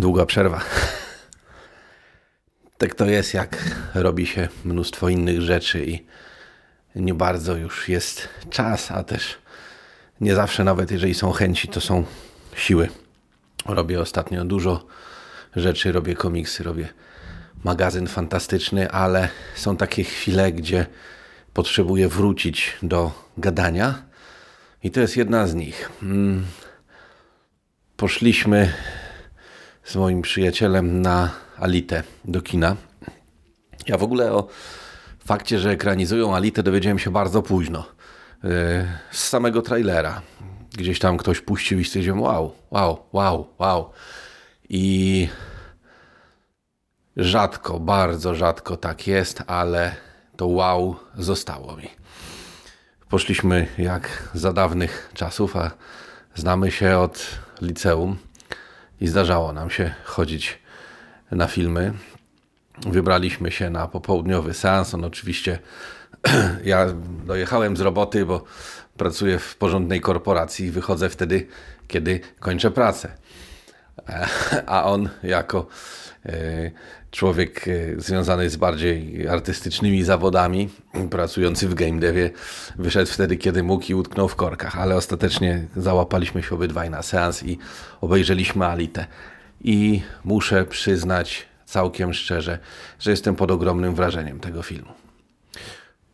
Długa przerwa. Tak to jest, jak robi się mnóstwo innych rzeczy i nie bardzo już jest czas, a też nie zawsze, nawet jeżeli są chęci, to są siły. Robię ostatnio dużo rzeczy, robię komiksy, robię magazyn fantastyczny, ale są takie chwile, gdzie potrzebuję wrócić do gadania i to jest jedna z nich. Mm. Poszliśmy z moim przyjacielem na Alitę do kina. Ja w ogóle o fakcie, że ekranizują Alitę dowiedziałem się bardzo późno. Yy, Z samego trailera. Gdzieś tam ktoś puścił i stwierdziłem wow, wow, wow, wow. I rzadko, bardzo rzadko tak jest, ale to wow zostało mi. Poszliśmy jak za dawnych czasów, a znamy się od liceum i zdarzało nam się chodzić na filmy. Wybraliśmy się na popołudniowy seans. On oczywiście, ja dojechałem z roboty, bo pracuję w porządnej korporacji. Wychodzę wtedy, kiedy kończę pracę. A on jako e, człowiek e, związany z bardziej artystycznymi zawodami, pracujący w game devie, wyszedł wtedy, kiedy mógł i utknął w korkach. Ale ostatecznie załapaliśmy się obydwaj na seans i obejrzeliśmy Alitę. I muszę przyznać całkiem szczerze, że jestem pod ogromnym wrażeniem tego filmu.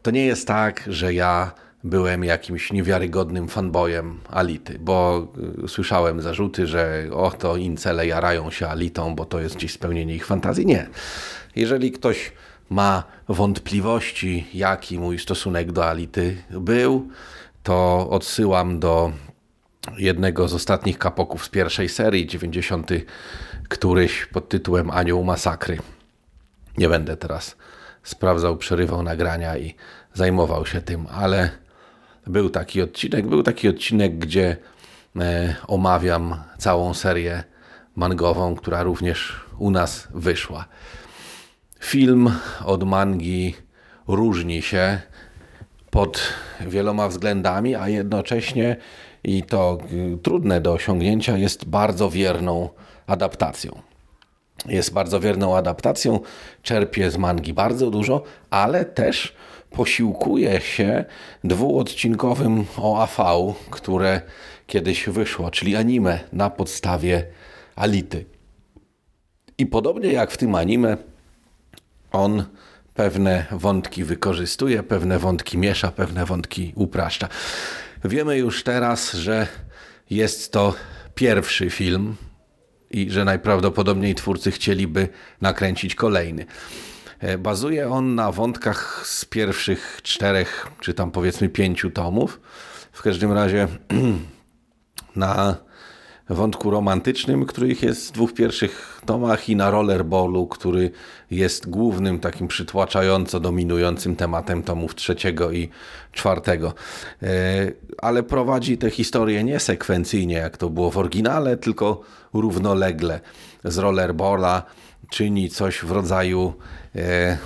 To nie jest tak, że ja byłem jakimś niewiarygodnym fanboyem Ality, bo y, słyszałem zarzuty, że o to incele jarają się Alitą, bo to jest gdzieś spełnienie ich fantazji. Nie. Jeżeli ktoś ma wątpliwości, jaki mój stosunek do Ality był, to odsyłam do jednego z ostatnich kapoków z pierwszej serii, 90. któryś pod tytułem Anioł Masakry. Nie będę teraz sprawdzał, przerywał nagrania i zajmował się tym, ale był taki odcinek, był taki odcinek, gdzie e, omawiam całą serię mangową, która również u nas wyszła. Film od mangi różni się pod wieloma względami, a jednocześnie i to y, trudne do osiągnięcia jest bardzo wierną adaptacją jest bardzo wierną adaptacją, czerpie z mangi bardzo dużo, ale też posiłkuje się dwuodcinkowym OAV, które kiedyś wyszło, czyli anime na podstawie Ality. I podobnie jak w tym anime, on pewne wątki wykorzystuje, pewne wątki miesza, pewne wątki upraszcza. Wiemy już teraz, że jest to pierwszy film i że najprawdopodobniej twórcy chcieliby nakręcić kolejny. E, Bazuje on na wątkach z pierwszych czterech, czy tam powiedzmy pięciu tomów. W każdym razie na wątku romantycznym, których jest w dwóch pierwszych tomach i na rollerballu, który jest głównym takim przytłaczająco dominującym tematem tomów trzeciego i czwartego. E, Ale prowadzi tę historię nie sekwencyjnie, jak to było w oryginale, tylko równolegle. Z rollerballa czyni coś w rodzaju e,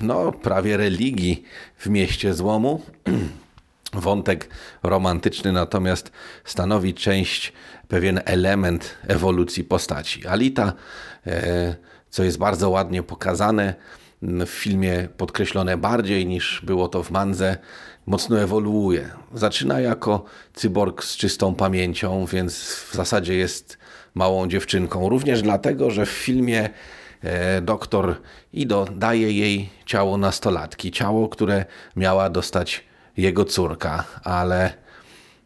no, prawie religii w mieście złomu. Wątek romantyczny natomiast stanowi część, pewien element ewolucji postaci. Alita, e, co jest bardzo ładnie pokazane, m, w filmie podkreślone bardziej niż było to w mandze, mocno ewoluuje. Zaczyna jako cyborg z czystą pamięcią, więc w zasadzie jest małą dziewczynką. Również dlatego, że w filmie e, doktor Ido daje jej ciało nastolatki. Ciało, które miała dostać jego córka, ale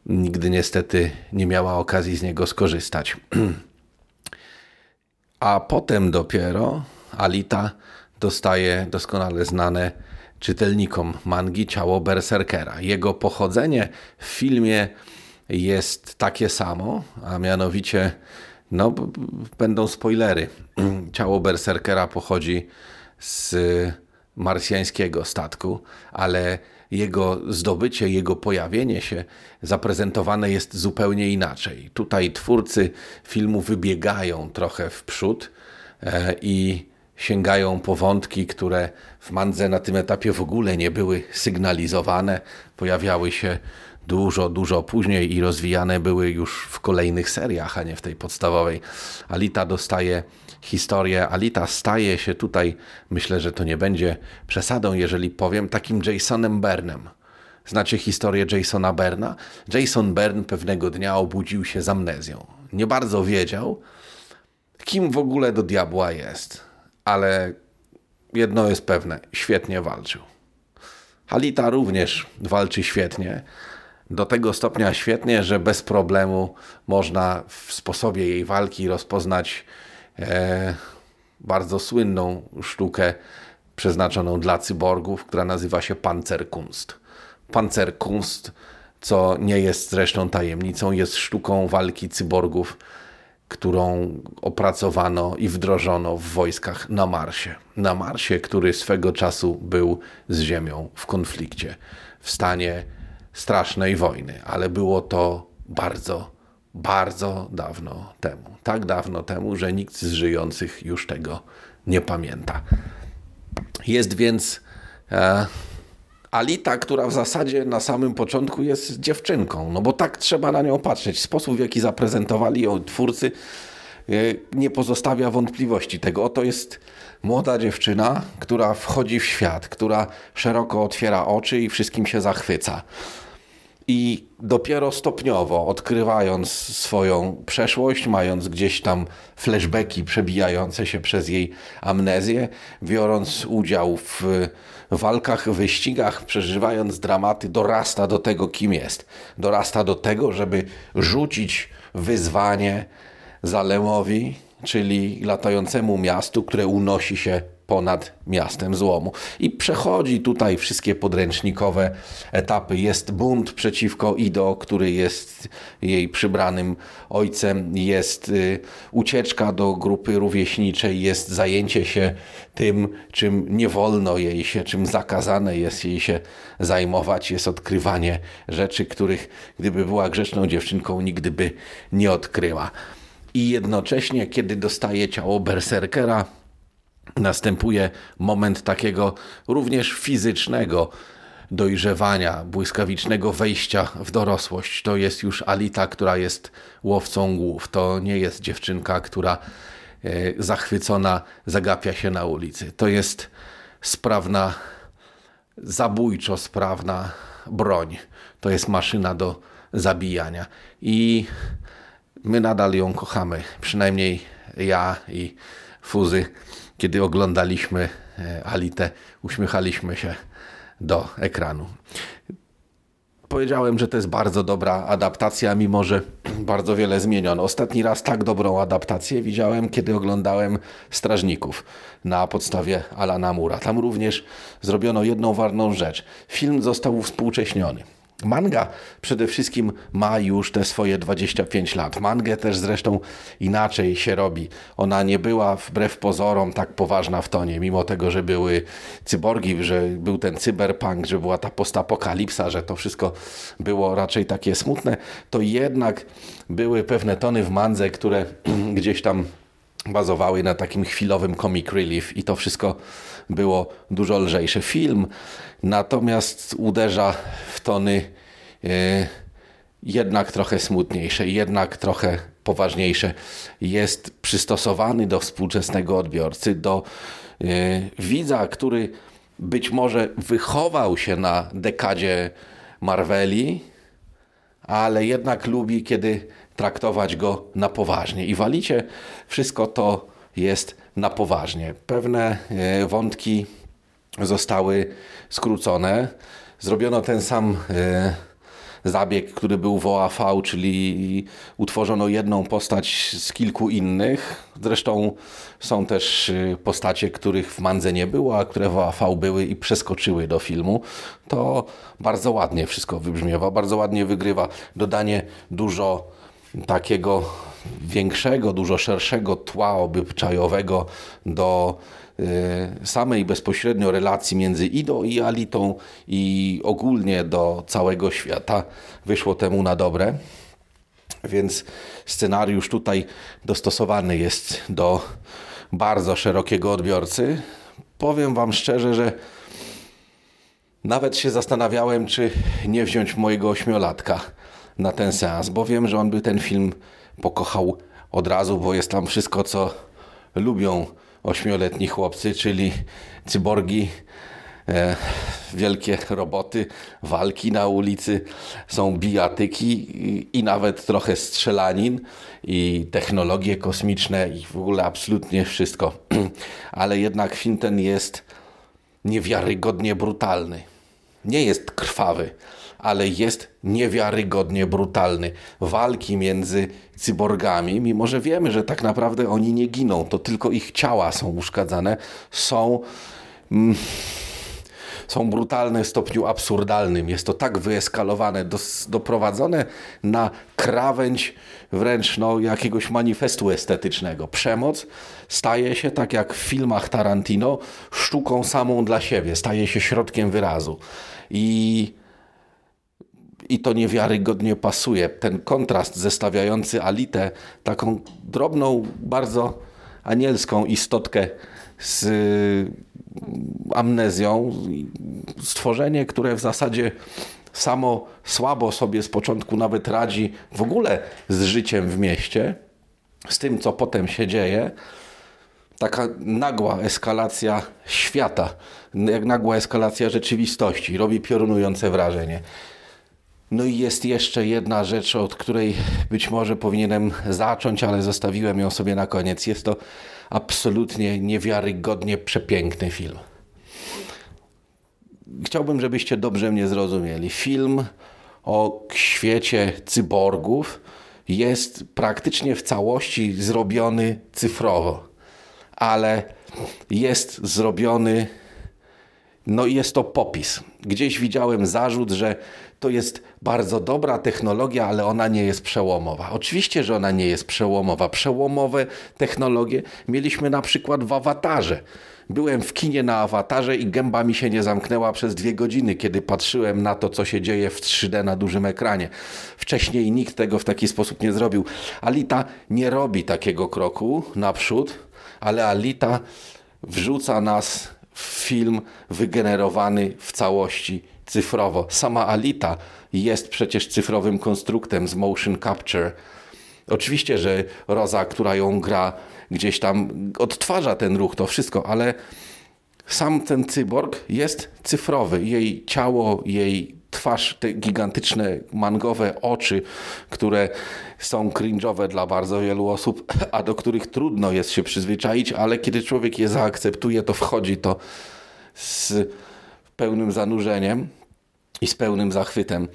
nigdy niestety nie miała okazji z niego skorzystać. A potem dopiero Alita dostaje doskonale znane czytelnikom mangi ciało berserkera. Jego pochodzenie w filmie jest takie samo, a mianowicie no, będą spoilery. Ciało berserkera pochodzi z marsjańskiego statku, ale jego zdobycie, jego pojawienie się zaprezentowane jest zupełnie inaczej. Tutaj twórcy filmu wybiegają trochę w przód e, i sięgają po wątki, które w Mandze na tym etapie w ogóle nie były sygnalizowane, pojawiały się dużo, dużo później i rozwijane były już w kolejnych seriach, a nie w tej podstawowej. Alita dostaje historię, Alita staje się tutaj, myślę, że to nie będzie przesadą, jeżeli powiem, takim Jasonem Bernem. Znacie historię Jasona Berna? Jason Byrne pewnego dnia obudził się z amnezją. Nie bardzo wiedział, kim w ogóle do diabła jest, ale jedno jest pewne, świetnie walczył. Halita również walczy świetnie. Do tego stopnia świetnie, że bez problemu można w sposobie jej walki rozpoznać e, bardzo słynną sztukę przeznaczoną dla cyborgów, która nazywa się Panzerkunst. Panzerkunst, co nie jest zresztą tajemnicą, jest sztuką walki cyborgów, którą opracowano i wdrożono w wojskach na Marsie. Na Marsie, który swego czasu był z Ziemią w konflikcie, w stanie strasznej wojny, ale było to bardzo, bardzo dawno temu. Tak dawno temu, że nikt z żyjących już tego nie pamięta. Jest więc e, Alita, która w zasadzie na samym początku jest dziewczynką, no bo tak trzeba na nią patrzeć. Sposób, w jaki zaprezentowali ją twórcy, e, nie pozostawia wątpliwości tego. Oto jest młoda dziewczyna, która wchodzi w świat, która szeroko otwiera oczy i wszystkim się zachwyca. I dopiero stopniowo, odkrywając swoją przeszłość, mając gdzieś tam flashbacki przebijające się przez jej amnezję, biorąc udział w walkach, wyścigach, przeżywając dramaty, dorasta do tego, kim jest. Dorasta do tego, żeby rzucić wyzwanie Zalemowi, czyli latającemu miastu, które unosi się ponad miastem złomu. I przechodzi tutaj wszystkie podręcznikowe etapy. Jest bunt przeciwko Ido, który jest jej przybranym ojcem, jest y, ucieczka do grupy rówieśniczej, jest zajęcie się tym, czym nie wolno jej się, czym zakazane jest jej się zajmować, jest odkrywanie rzeczy, których gdyby była grzeczną dziewczynką, nigdy by nie odkryła. I jednocześnie, kiedy dostaje ciało berserkera, następuje moment takiego również fizycznego dojrzewania, błyskawicznego wejścia w dorosłość. To jest już Alita, która jest łowcą głów. To nie jest dziewczynka, która e, zachwycona zagapia się na ulicy. To jest sprawna, zabójczo sprawna broń. To jest maszyna do zabijania. I my nadal ją kochamy. Przynajmniej ja i Fuzy, kiedy oglądaliśmy e, Alitę, uśmiechaliśmy się do ekranu. Powiedziałem, że to jest bardzo dobra adaptacja, mimo że bardzo wiele zmieniono. Ostatni raz tak dobrą adaptację widziałem, kiedy oglądałem Strażników na podstawie Alana Mura. Tam również zrobiono jedną ważną rzecz. Film został współcześniony. Manga przede wszystkim ma już te swoje 25 lat. Mangę też zresztą inaczej się robi. Ona nie była wbrew pozorom tak poważna w tonie, mimo tego, że były cyborgi, że był ten cyberpunk, że była ta postapokalipsa, że to wszystko było raczej takie smutne, to jednak były pewne tony w mandze, które gdzieś tam bazowały na takim chwilowym comic relief i to wszystko było dużo lżejsze. Film natomiast uderza w tony e, jednak trochę smutniejsze, jednak trochę poważniejsze. Jest przystosowany do współczesnego odbiorcy, do e, widza, który być może wychował się na dekadzie Marveli, ale jednak lubi, kiedy traktować go na poważnie. I walicie wszystko to jest na poważnie. Pewne e, wątki zostały skrócone. Zrobiono ten sam e, zabieg, który był w OAV, czyli utworzono jedną postać z kilku innych. Zresztą są też y, postacie, których w Mandze nie było, a które w OAV były i przeskoczyły do filmu. To bardzo ładnie wszystko wybrzmiewa, bardzo ładnie wygrywa. Dodanie dużo takiego większego, dużo szerszego tła obyczajowego do y, samej bezpośrednio relacji między Idą i Alitą i ogólnie do całego świata wyszło temu na dobre. Więc scenariusz tutaj dostosowany jest do bardzo szerokiego odbiorcy. Powiem Wam szczerze, że nawet się zastanawiałem, czy nie wziąć mojego ośmiolatka na ten seans, bo wiem, że on by ten film pokochał od razu, bo jest tam wszystko, co lubią ośmioletni chłopcy, czyli cyborgi, e, wielkie roboty, walki na ulicy, są bijatyki i, i nawet trochę strzelanin i technologie kosmiczne i w ogóle absolutnie wszystko. Ale jednak film ten jest niewiarygodnie brutalny. Nie jest krwawy, ale jest niewiarygodnie brutalny. Walki między cyborgami, mimo że wiemy, że tak naprawdę oni nie giną, to tylko ich ciała są uszkadzane, są. Mm, są brutalne w stopniu absurdalnym. Jest to tak wyeskalowane, doprowadzone na krawędź wręcz no, jakiegoś manifestu estetycznego. Przemoc staje się, tak jak w filmach Tarantino, sztuką samą dla siebie, staje się środkiem wyrazu. I i to niewiarygodnie pasuje. Ten kontrast zestawiający Alitę, taką drobną, bardzo anielską istotkę z y, amnezją, stworzenie, które w zasadzie samo słabo sobie z początku nawet radzi w ogóle z życiem w mieście, z tym, co potem się dzieje. Taka nagła eskalacja świata, jak nagła eskalacja rzeczywistości, robi piorunujące wrażenie. No i jest jeszcze jedna rzecz, od której być może powinienem zacząć, ale zostawiłem ją sobie na koniec. Jest to absolutnie niewiarygodnie przepiękny film. Chciałbym, żebyście dobrze mnie zrozumieli. Film o świecie cyborgów jest praktycznie w całości zrobiony cyfrowo, ale jest zrobiony no jest to popis. Gdzieś widziałem zarzut, że to jest bardzo dobra technologia, ale ona nie jest przełomowa. Oczywiście, że ona nie jest przełomowa. Przełomowe technologie mieliśmy na przykład w awatarze. Byłem w kinie na awatarze i gęba mi się nie zamknęła przez dwie godziny, kiedy patrzyłem na to, co się dzieje w 3D na dużym ekranie. Wcześniej nikt tego w taki sposób nie zrobił. Alita nie robi takiego kroku naprzód, ale Alita wrzuca nas film wygenerowany w całości cyfrowo. Sama Alita jest przecież cyfrowym konstruktem z motion capture. Oczywiście, że Roza, która ją gra, gdzieś tam odtwarza ten ruch, to wszystko, ale sam ten cyborg jest cyfrowy. Jej ciało, jej twarz, te gigantyczne mangowe oczy, które są cringe'owe dla bardzo wielu osób, a do których trudno jest się przyzwyczaić, ale kiedy człowiek je zaakceptuje, to wchodzi to z pełnym zanurzeniem i z pełnym zachwytem.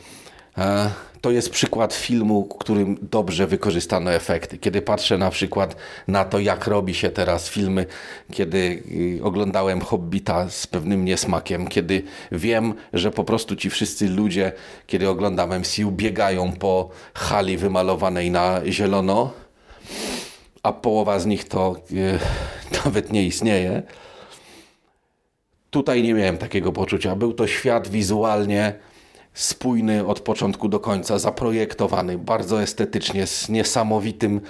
E, to jest przykład filmu, którym dobrze wykorzystano efekty. Kiedy patrzę na przykład na to, jak robi się teraz filmy, kiedy y, oglądałem Hobbita z pewnym niesmakiem, kiedy wiem, że po prostu ci wszyscy ludzie, kiedy oglądam MCU, biegają po hali wymalowanej na zielono, a połowa z nich to yy, nawet nie istnieje. Tutaj nie miałem takiego poczucia. Był to świat wizualnie spójny od początku do końca, zaprojektowany bardzo estetycznie, z niesamowitym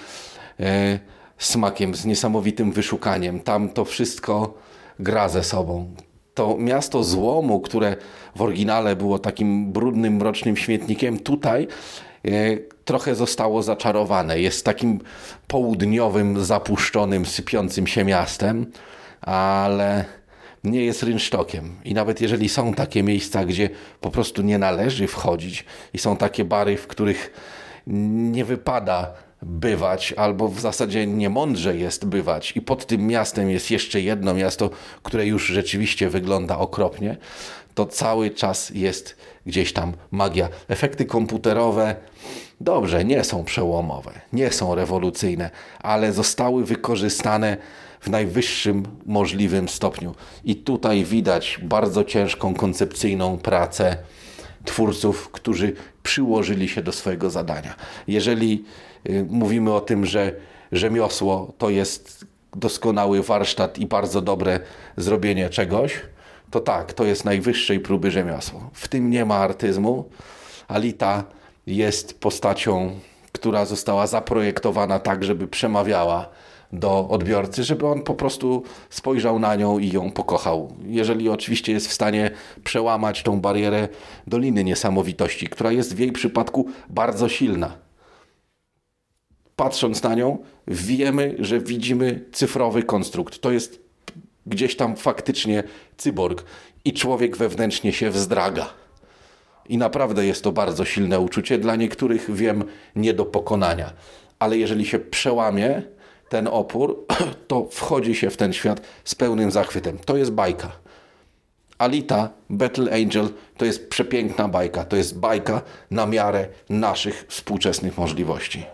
e, smakiem, z niesamowitym wyszukaniem. Tam to wszystko gra ze sobą. To miasto złomu, które w oryginale było takim brudnym, mrocznym śmietnikiem, tutaj e, trochę zostało zaczarowane. Jest takim południowym, zapuszczonym, sypiącym się miastem, ale nie jest rynsztokiem. I nawet jeżeli są takie miejsca, gdzie po prostu nie należy wchodzić i są takie bary, w których nie wypada bywać, albo w zasadzie niemądrze jest bywać, i pod tym miastem jest jeszcze jedno miasto, które już rzeczywiście wygląda okropnie, to cały czas jest gdzieś tam magia. Efekty komputerowe, dobrze, nie są przełomowe, nie są rewolucyjne, ale zostały wykorzystane w najwyższym możliwym stopniu. I tutaj widać bardzo ciężką koncepcyjną pracę twórców, którzy przyłożyli się do swojego zadania. Jeżeli y, mówimy o tym, że rzemiosło to jest doskonały warsztat i bardzo dobre zrobienie czegoś, to tak, to jest najwyższej próby rzemiosło. W tym nie ma artyzmu. Alita jest postacią, która została zaprojektowana tak, żeby przemawiała do odbiorcy, żeby on po prostu spojrzał na nią i ją pokochał. Jeżeli oczywiście jest w stanie przełamać tą barierę Doliny Niesamowitości, która jest w jej przypadku bardzo silna. Patrząc na nią, wiemy, że widzimy cyfrowy konstrukt. To jest gdzieś tam faktycznie cyborg i człowiek wewnętrznie się wzdraga. I naprawdę jest to bardzo silne uczucie. Dla niektórych wiem nie do pokonania. Ale jeżeli się przełamie ten opór, to wchodzi się w ten świat z pełnym zachwytem. To jest bajka. Alita, Battle Angel to jest przepiękna bajka. To jest bajka na miarę naszych współczesnych możliwości.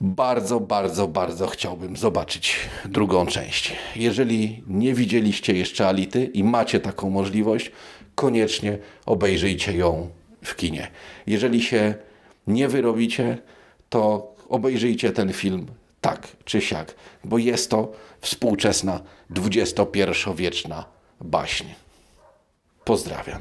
Bardzo, bardzo, bardzo chciałbym zobaczyć drugą część. Jeżeli nie widzieliście jeszcze Ality i macie taką możliwość, koniecznie obejrzyjcie ją w kinie. Jeżeli się nie wyrobicie, to obejrzyjcie ten film tak czy siak, bo jest to współczesna, XXI-wieczna baśń. Pozdrawiam.